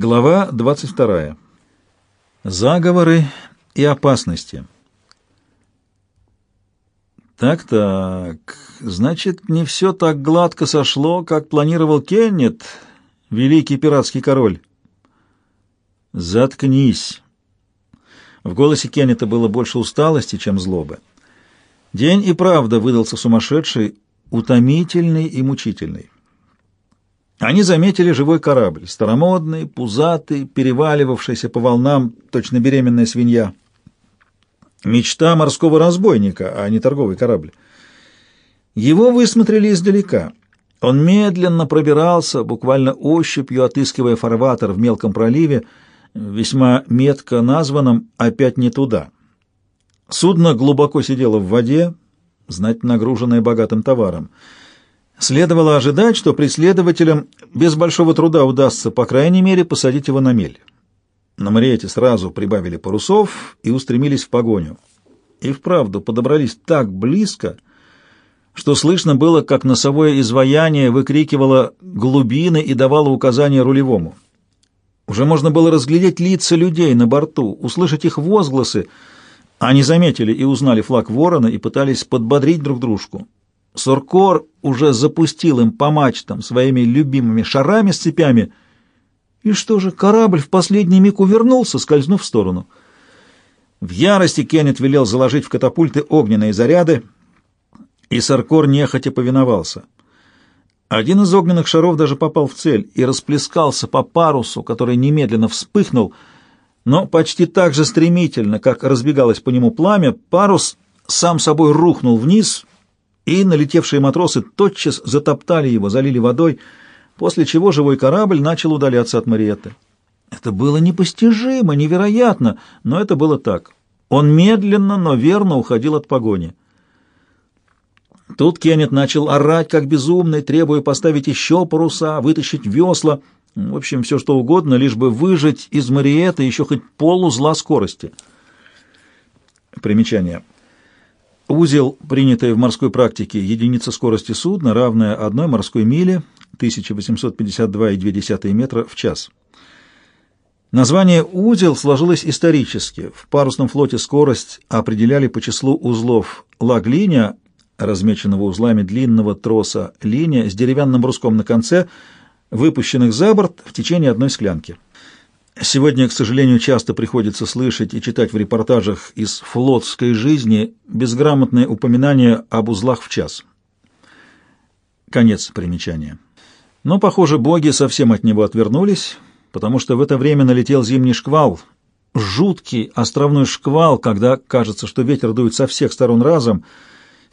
Глава 22. Заговоры и опасности. Так-так, значит, не все так гладко сошло, как планировал Кеннет, великий пиратский король. Заткнись. В голосе Кеннета было больше усталости, чем злобы. День и правда выдался сумасшедший, утомительный и мучительный. Они заметили живой корабль, старомодный, пузатый, переваливавшийся по волнам, точно беременная свинья. Мечта морского разбойника, а не торговый корабль. Его высмотрели издалека. Он медленно пробирался, буквально ощупью отыскивая фарватер в мелком проливе, весьма метко названном «опять не туда». Судно глубоко сидело в воде, знать нагруженное богатым товаром. Следовало ожидать, что преследователям без большого труда удастся, по крайней мере, посадить его на мель. На Мариэте сразу прибавили парусов и устремились в погоню. И вправду подобрались так близко, что слышно было, как носовое изваяние выкрикивало глубины и давало указания рулевому. Уже можно было разглядеть лица людей на борту, услышать их возгласы. Они заметили и узнали флаг ворона и пытались подбодрить друг дружку. Суркор уже запустил им по мачтам своими любимыми шарами с цепями. И что же, корабль в последний миг увернулся, скользнув в сторону. В ярости Кеннет велел заложить в катапульты огненные заряды, и Саркор нехотя повиновался. Один из огненных шаров даже попал в цель и расплескался по парусу, который немедленно вспыхнул, но почти так же стремительно, как разбегалось по нему пламя, парус сам собой рухнул вниз — и налетевшие матросы тотчас затоптали его, залили водой, после чего живой корабль начал удаляться от Мариетты. Это было непостижимо, невероятно, но это было так. Он медленно, но верно уходил от погони. Тут Кеннет начал орать, как безумный, требуя поставить еще паруса, вытащить весла, в общем, все что угодно, лишь бы выжать из Мариетты еще хоть полузла скорости. Примечание. Узел, принятая в морской практике единица скорости судна, равная одной морской миле, 1852,2 метра в час. Название «узел» сложилось исторически. В парусном флоте скорость определяли по числу узлов лаглиния, размеченного узлами длинного троса линия с деревянным бруском на конце, выпущенных за борт в течение одной склянки. Сегодня, к сожалению, часто приходится слышать и читать в репортажах из флотской жизни безграмотные упоминания об узлах в час. Конец примечания. Но, похоже, боги совсем от него отвернулись, потому что в это время налетел зимний шквал, жуткий островной шквал, когда кажется, что ветер дует со всех сторон разом,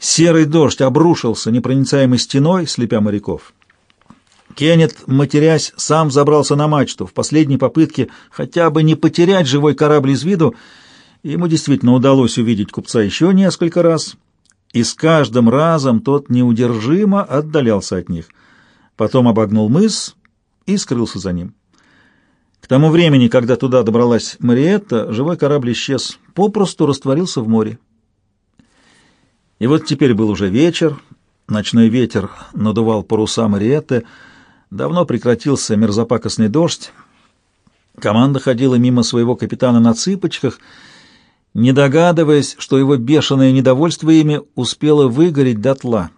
серый дождь обрушился непроницаемой стеной, слепя моряков. Кеннет, матерясь, сам забрался на мачту в последней попытке хотя бы не потерять живой корабль из виду. Ему действительно удалось увидеть купца еще несколько раз, и с каждым разом тот неудержимо отдалялся от них. Потом обогнул мыс и скрылся за ним. К тому времени, когда туда добралась Мариетта, живой корабль исчез, попросту растворился в море. И вот теперь был уже вечер, ночной ветер надувал паруса Мариетты, Давно прекратился мерзопакостный дождь. Команда ходила мимо своего капитана на цыпочках, не догадываясь, что его бешеное недовольство ими успело выгореть дотла.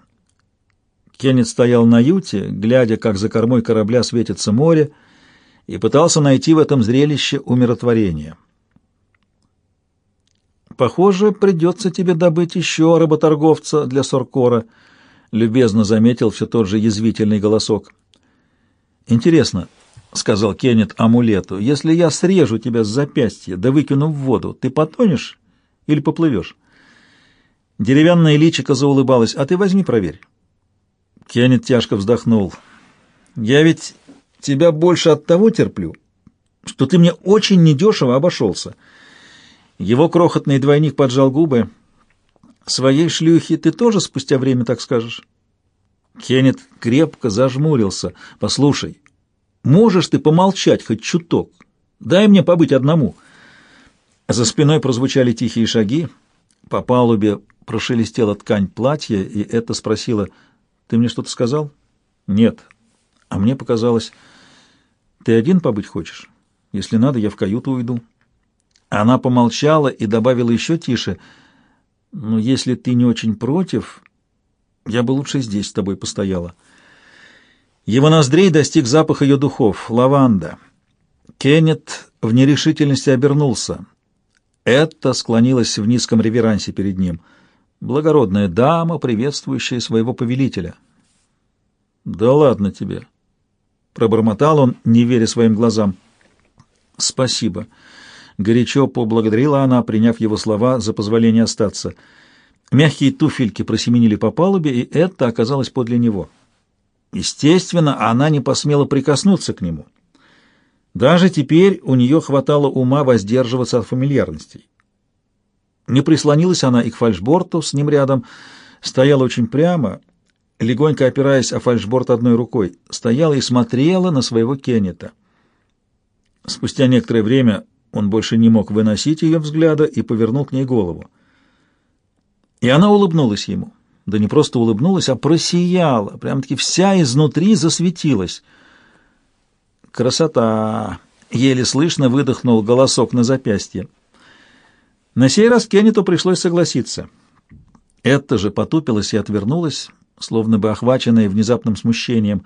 Кеннет стоял на юте, глядя, как за кормой корабля светится море, и пытался найти в этом зрелище умиротворение. «Похоже, придется тебе добыть еще работорговца для Соркора», — любезно заметил все тот же язвительный голосок. «Интересно», — сказал Кеннет амулету, — «если я срежу тебя с запястья да выкину в воду, ты потонешь или поплывешь?» Деревянное личико заулыбалось. «А ты возьми, проверь». Кеннет тяжко вздохнул. «Я ведь тебя больше от того терплю, что ты мне очень недешево обошелся». Его крохотный двойник поджал губы. «Своей шлюхе ты тоже спустя время так скажешь?» Кеннет крепко зажмурился. «Послушай, можешь ты помолчать хоть чуток? Дай мне побыть одному». За спиной прозвучали тихие шаги. По палубе прошелестела ткань платья, и это спросила, «Ты мне что-то сказал?» «Нет». А мне показалось, «Ты один побыть хочешь?» Если надо, я в каюту уйду». Она помолчала и добавила еще тише. «Но если ты не очень против, я бы лучше здесь с тобой постояла». Его ноздрей достиг запах ее духов — лаванда. Кеннет в нерешительности обернулся. Это склонилась в низком реверансе перед ним. Благородная дама, приветствующая своего повелителя. «Да ладно тебе!» — пробормотал он, не веря своим глазам. «Спасибо!» — горячо поблагодарила она, приняв его слова за позволение остаться. Мягкие туфельки просеменили по палубе, и это оказалось подле него. Естественно, она не посмела прикоснуться к нему. Даже теперь у нее хватало ума воздерживаться от фамильярностей. Не прислонилась она и к фальшборту с ним рядом, стояла очень прямо, легонько опираясь о фальшборт одной рукой, стояла и смотрела на своего Кеннета. Спустя некоторое время он больше не мог выносить ее взгляда и повернул к ней голову. И она улыбнулась ему. Да не просто улыбнулась, а просияла, прям-таки вся изнутри засветилась. «Красота!» — еле слышно выдохнул голосок на запястье. На сей раз Кеннету пришлось согласиться. Это же потупилась и отвернулась, словно бы охваченная внезапным смущением.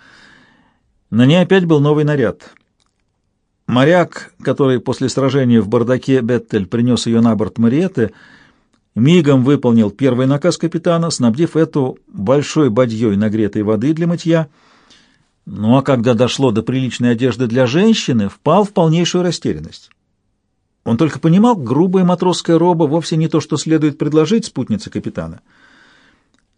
На ней опять был новый наряд. Моряк, который после сражения в бардаке Беттель принес ее на борт Мариетты, — мигом выполнил первый наказ капитана, снабдив эту большой бадьей нагретой воды для мытья. Ну а когда дошло до приличной одежды для женщины, впал в полнейшую растерянность. Он только понимал, грубая матросская роба вовсе не то, что следует предложить спутнице капитана.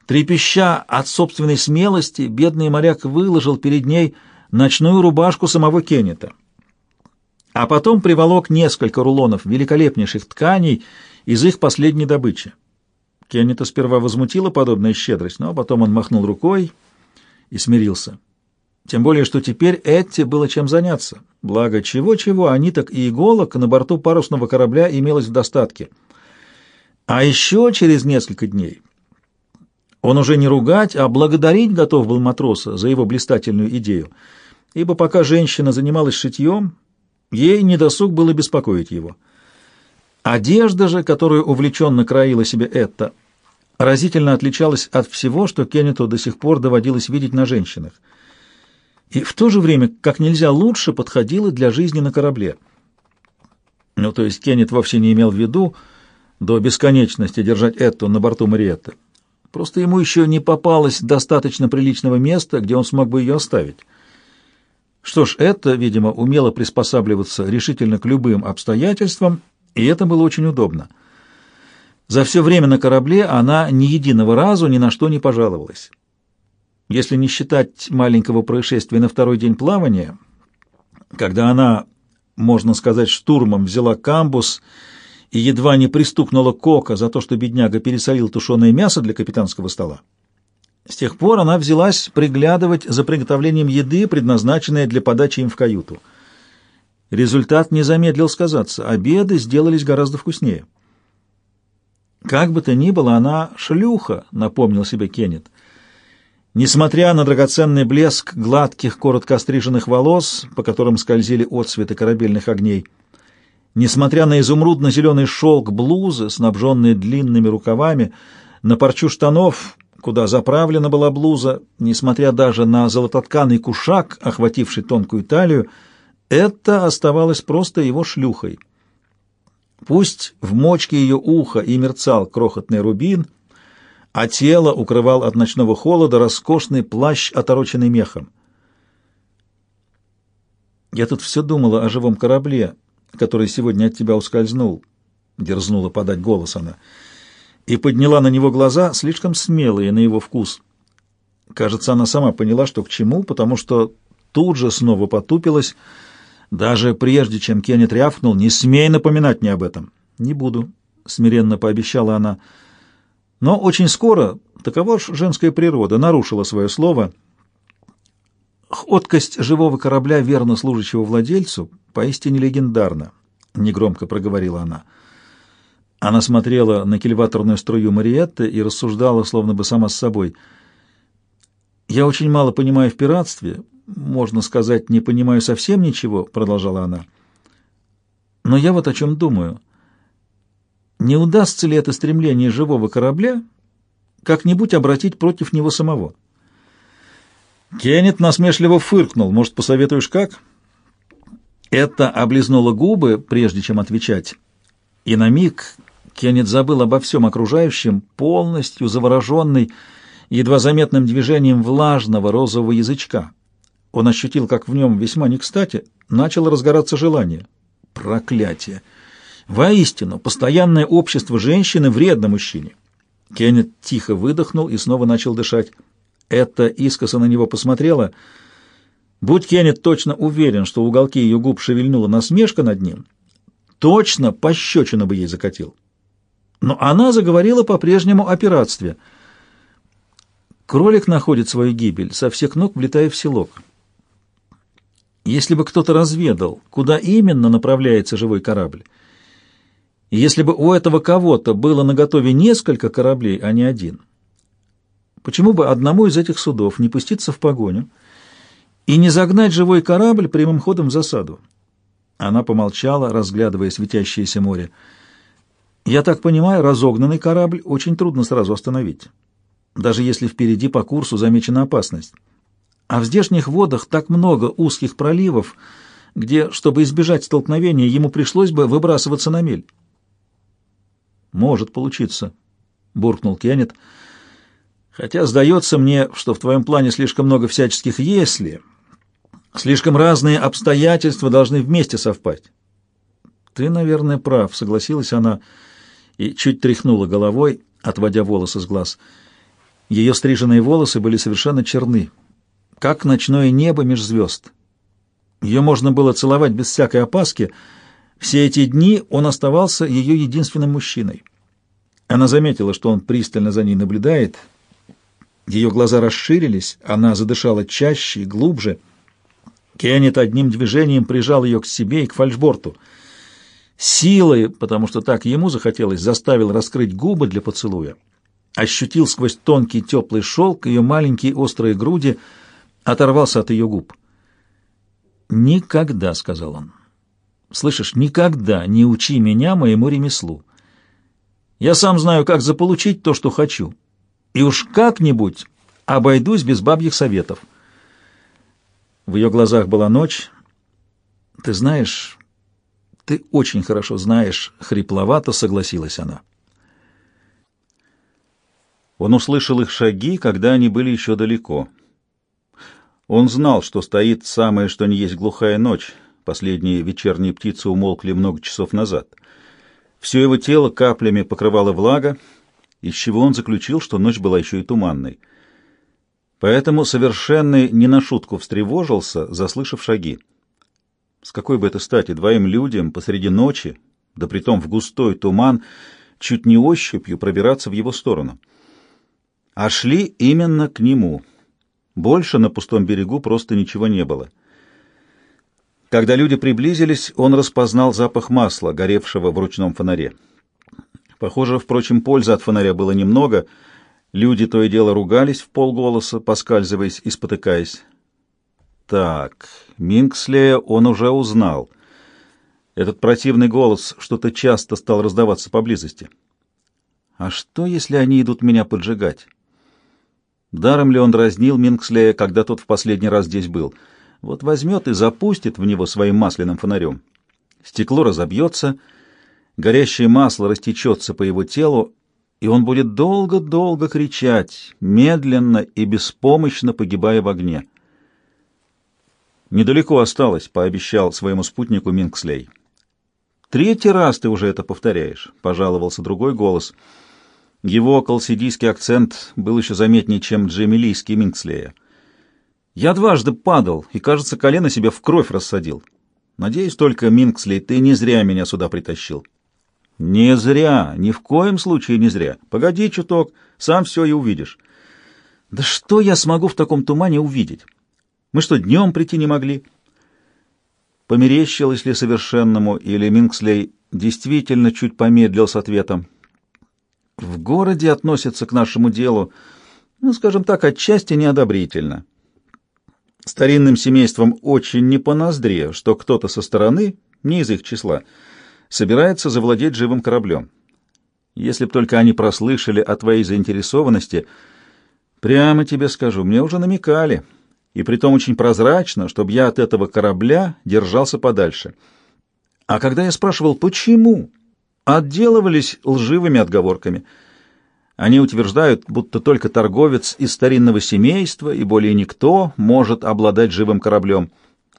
Трепеща от собственной смелости, бедный моряк выложил перед ней ночную рубашку самого Кеннета. А потом приволок несколько рулонов великолепнейших тканей из их последней добычи. Кеннета сперва возмутила подобная щедрость, но потом он махнул рукой и смирился. Тем более, что теперь Этти было чем заняться. Благо, чего-чего, а ниток и иголок на борту парусного корабля имелось в достатке. А еще через несколько дней он уже не ругать, а благодарить готов был матроса за его блистательную идею, ибо пока женщина занималась шитьем, ей недосуг было беспокоить его. Одежда же, которую увлеченно краила себе это, разительно отличалась от всего, что Кеннету до сих пор доводилось видеть на женщинах. И в то же время как нельзя лучше подходила для жизни на корабле. Ну, то есть Кеннет вовсе не имел в виду до бесконечности держать Эту на борту Мариетты. Просто ему еще не попалось достаточно приличного места, где он смог бы ее оставить. Что ж, это, видимо, умело приспосабливаться решительно к любым обстоятельствам и это было очень удобно. За все время на корабле она ни единого разу ни на что не пожаловалась. Если не считать маленького происшествия на второй день плавания, когда она, можно сказать, штурмом взяла камбус и едва не пристукнула Кока за то, что бедняга пересолил тушеное мясо для капитанского стола. С тех пор она взялась приглядывать за приготовлением еды, предназначенной для подачи им в каюту — Результат не замедлил сказаться. Обеды сделались гораздо вкуснее. Как бы то ни было, она шлюха, напомнил себе Кеннет. Несмотря на драгоценный блеск гладких, коротко остриженных волос, по которым скользили отсветы корабельных огней, несмотря на изумрудно-зеленый шелк блузы, снабженные длинными рукавами, на парчу штанов, куда заправлена была блуза, несмотря даже на золототканый кушак, охвативший тонкую талию, это оставалось просто его шлюхой. Пусть в мочке ее уха и мерцал крохотный рубин, а тело укрывал от ночного холода роскошный плащ, отороченный мехом. «Я тут все думала о живом корабле, который сегодня от тебя ускользнул», — дерзнула подать голос она, и подняла на него глаза, слишком смелые на его вкус. Кажется, она сама поняла, что к чему, потому что тут же снова потупилась, — даже прежде, чем Кеннет рявкнул, «Не смей напоминать мне об этом!» «Не буду», — смиренно пообещала она. Но очень скоро, такова ж женская природа, нарушила свое слово. «Откость живого корабля, верно служащего владельцу, поистине легендарна», — негромко проговорила она. Она смотрела на кильваторную струю Мариетты и рассуждала, словно бы сама с собой. «Я очень мало понимаю в пиратстве, можно сказать, не понимаю совсем ничего, продолжала она. Но я вот о чем думаю. Не удастся ли это стремление живого корабля как-нибудь обратить против него самого? Кеннет насмешливо фыркнул. Может, посоветуешь как? Это облизнуло губы, прежде чем отвечать. И на миг Кеннет забыл обо всем окружающем, полностью завороженный едва заметным движением влажного розового язычка. Он ощутил, как в нем весьма не кстати начало разгораться желание. Проклятие! Воистину, постоянное общество женщины вредно мужчине. Кеннет тихо выдохнул и снова начал дышать. Это искоса на него посмотрела. Будь Кеннет точно уверен, что уголки ее губ шевельнула насмешка над ним, точно пощечину бы ей закатил. Но она заговорила по-прежнему о пиратстве. Кролик находит свою гибель, со всех ног влетая в селок. Если бы кто-то разведал, куда именно направляется живой корабль, и если бы у этого кого-то было наготове несколько кораблей, а не один, почему бы одному из этих судов не пуститься в погоню и не загнать живой корабль прямым ходом в засаду? Она помолчала, разглядывая светящееся море. «Я так понимаю, разогнанный корабль очень трудно сразу остановить, даже если впереди по курсу замечена опасность». А в здешних водах так много узких проливов, где, чтобы избежать столкновения, ему пришлось бы выбрасываться на мель. «Может получиться», — буркнул Кеннет. «Хотя сдается мне, что в твоем плане слишком много всяческих «если», слишком разные обстоятельства должны вместе совпасть». «Ты, наверное, прав», — согласилась она и чуть тряхнула головой, отводя волосы с глаз. Ее стриженные волосы были совершенно черны, как ночное небо меж звезд. Ее можно было целовать без всякой опаски. Все эти дни он оставался ее единственным мужчиной. Она заметила, что он пристально за ней наблюдает. Ее глаза расширились, она задышала чаще и глубже. Кеннет одним движением прижал ее к себе и к фальшборту. Силой, потому что так ему захотелось, заставил раскрыть губы для поцелуя. Ощутил сквозь тонкий теплый шелк ее маленькие острые груди — оторвался от ее губ. «Никогда», — сказал он, — «слышишь, никогда не учи меня моему ремеслу. Я сам знаю, как заполучить то, что хочу, и уж как-нибудь обойдусь без бабьих советов». В ее глазах была ночь. «Ты знаешь, ты очень хорошо знаешь», — хрипловато согласилась она. Он услышал их шаги, когда они были еще далеко. Он знал, что стоит самое что ни есть глухая ночь. Последние вечерние птицы умолкли много часов назад. Все его тело каплями покрывала влага, из чего он заключил, что ночь была еще и туманной. Поэтому совершенный не на шутку встревожился, заслышав шаги. С какой бы это стати двоим людям посреди ночи, да притом в густой туман, чуть не ощупью пробираться в его сторону? А шли именно к нему — больше на пустом берегу просто ничего не было. Когда люди приблизились, он распознал запах масла, горевшего в ручном фонаре. Похоже, впрочем, пользы от фонаря было немного. Люди то и дело ругались в полголоса, поскальзываясь и спотыкаясь. Так, Минкслея он уже узнал. Этот противный голос что-то часто стал раздаваться поблизости. А что, если они идут меня поджигать? Даром ли он дразнил Минкслея, когда тот в последний раз здесь был? Вот возьмет и запустит в него своим масляным фонарем. Стекло разобьется, горящее масло растечется по его телу, и он будет долго-долго кричать, медленно и беспомощно погибая в огне. «Недалеко осталось», — пообещал своему спутнику Минкслей. «Третий раз ты уже это повторяешь», — пожаловался другой голос — его колсидийский акцент был еще заметнее, чем джемилийский Минкслея. «Я дважды падал, и, кажется, колено себе в кровь рассадил. Надеюсь только, Минкслей, ты не зря меня сюда притащил». «Не зря, ни в коем случае не зря. Погоди чуток, сам все и увидишь». «Да что я смогу в таком тумане увидеть? Мы что, днем прийти не могли?» Померещилось ли совершенному, или Минкслей действительно чуть помедлил с ответом? В городе относятся к нашему делу, ну, скажем так, отчасти неодобрительно. Старинным семействам очень не по ноздре, что кто-то со стороны, не из их числа, собирается завладеть живым кораблем. Если б только они прослышали о твоей заинтересованности, прямо тебе скажу, мне уже намекали, и притом очень прозрачно, чтобы я от этого корабля держался подальше. А когда я спрашивал, почему, отделывались лживыми отговорками. Они утверждают, будто только торговец из старинного семейства и более никто может обладать живым кораблем.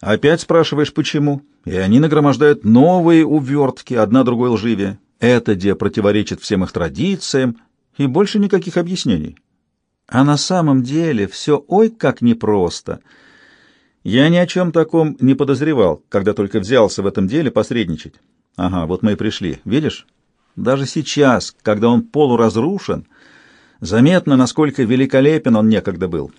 Опять спрашиваешь, почему? И они нагромождают новые увертки, одна другой лживее. Это где противоречит всем их традициям, и больше никаких объяснений. А на самом деле все ой как непросто. Я ни о чем таком не подозревал, когда только взялся в этом деле посредничать. Ага, вот мы и пришли. Видишь? Даже сейчас, когда он полуразрушен, заметно, насколько великолепен он некогда был.